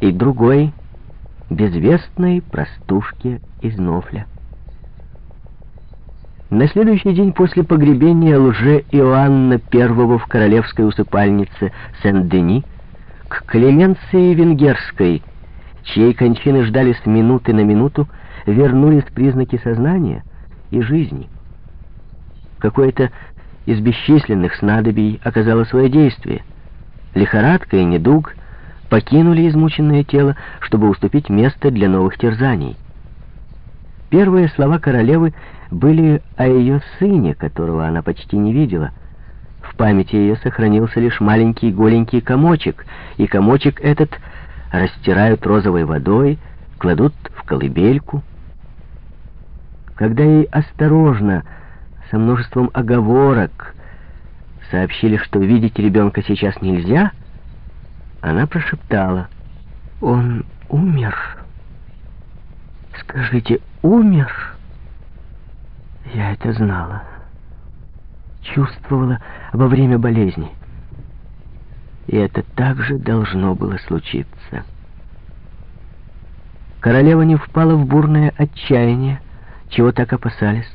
и другой — безвестной простушке из Нофля. На следующий день после погребения лже Иоанна I в королевской усыпальнице Сен-Дени к Клеменции Венгерской, чьей кончины ждали с минуты на минуту, вернулись признаки сознания и жизни. Какое-то из бесчисленных снадобий оказало свое действие. Лихорадка и недуг покинули измученное тело, чтобы уступить место для новых терзаний. Первые слова королевы были о ее сыне, которого она почти не видела. В памяти ее сохранился лишь маленький голенький комочек, и комочек этот растирают розовой водой, кладут в колыбельку. Когда ей осторожно, со множеством оговорок, сообщили, что видеть ребенка сейчас нельзя, она прошептала, «Он умер». «Скажите, умер?» Я это знала. Чувствовала во время болезни. И это также должно было случиться. Королева не впала в бурное отчаяние, чего так опасались.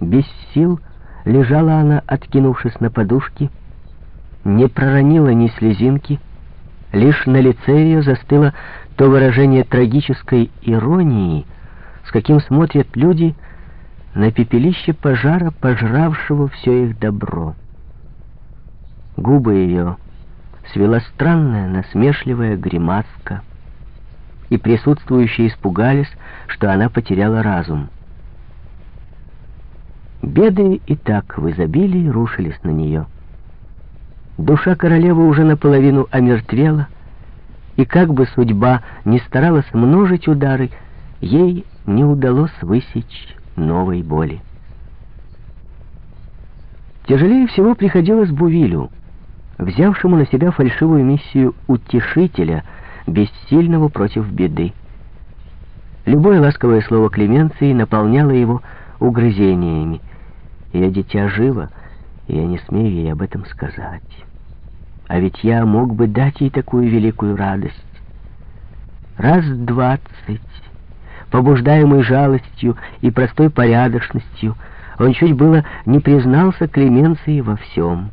Без сил лежала она, откинувшись на подушки, не проронила ни слезинки, лишь на лице ее застыло то выражение трагической иронии, с каким смотрят люди на пепелище пожара, пожравшего все их добро. Губы ее свела странная насмешливая гримаска, и присутствующие испугались, что она потеряла разум. Беды и так в изобилии рушились на нее. Душа королевы уже наполовину омертвела, и как бы судьба не старалась множить удары, ей не удалось высечь новой боли. Тяжелее всего приходилось Бувилю, взявшему на себя фальшивую миссию утешителя, бессильного против беды. Любое ласковое слово Клеменции наполняло его угрызениями. Ее дитя живо, и я не смею ей об этом сказать. А ведь я мог бы дать ей такую великую радость. Раз двадцать, побуждаемый жалостью и простой порядочностью, он чуть было не признался Клеменции во всем.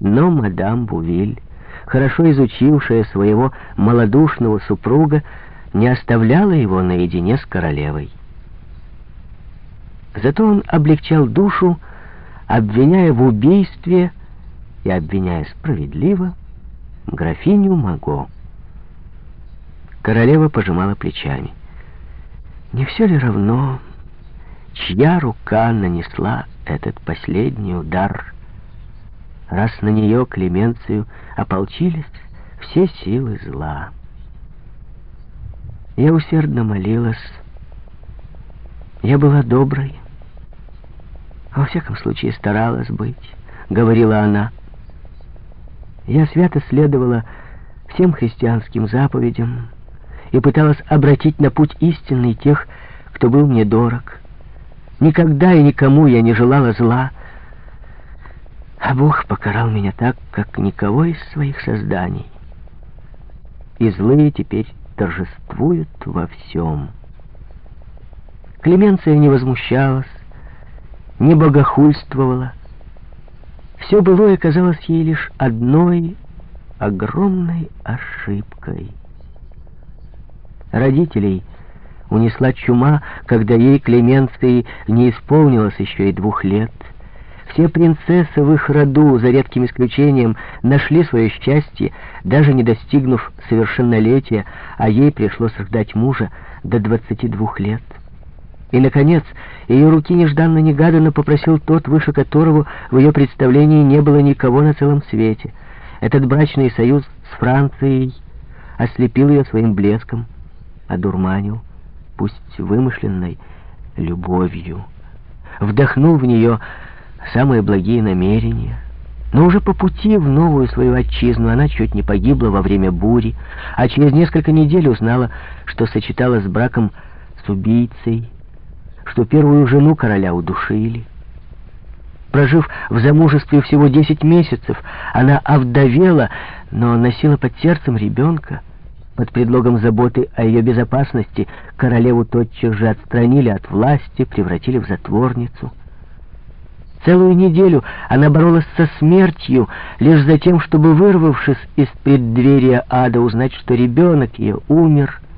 Но мадам Бувиль, хорошо изучившая своего малодушного супруга, не оставляла его наедине с королевой. Зато он облегчал душу, обвиняя в убийстве и обвиняя справедливо графиню Маго. Королева пожимала плечами. Не все ли равно, чья рука нанесла этот последний удар, раз на нее, Клеменцию, ополчились все силы зла? Я усердно молилась, я была доброй, во всяком случае старалась быть, говорила она. Я свято следовала всем христианским заповедям, и пыталась обратить на путь истинный тех, кто был мне дорог. Никогда и никому я не желала зла, а Бог покарал меня так, как никого из своих созданий. И злые теперь торжествуют во всем. Клеменция не возмущалась, не богохульствовала. Все былое казалось ей лишь одной огромной ошибкой — родителей унесла чума, когда ей, Клеменции, не исполнилось еще и двух лет. Все принцессы в их роду, за редким исключением, нашли свое счастье, даже не достигнув совершеннолетия, а ей пришлось ждать мужа до 22 лет. И, наконец, ее руки нежданно-негаданно попросил тот, выше которого в ее представлении не было никого на целом свете. Этот брачный союз с Францией ослепил ее своим блеском одурманил, пусть вымышленной, любовью. Вдохнул в нее самые благие намерения. Но уже по пути в новую свою отчизну она чуть не погибла во время бури, а через несколько недель узнала, что сочеталась с браком с убийцей, что первую жену короля удушили. Прожив в замужестве всего десять месяцев, она овдовела, но носила под сердцем ребенка, Под предлогом заботы о ее безопасности королеву тотчас же отстранили от власти, превратили в затворницу. Целую неделю она боролась со смертью, лишь за тем, чтобы, вырвавшись из преддверия ада, узнать, что ребенок ее умер —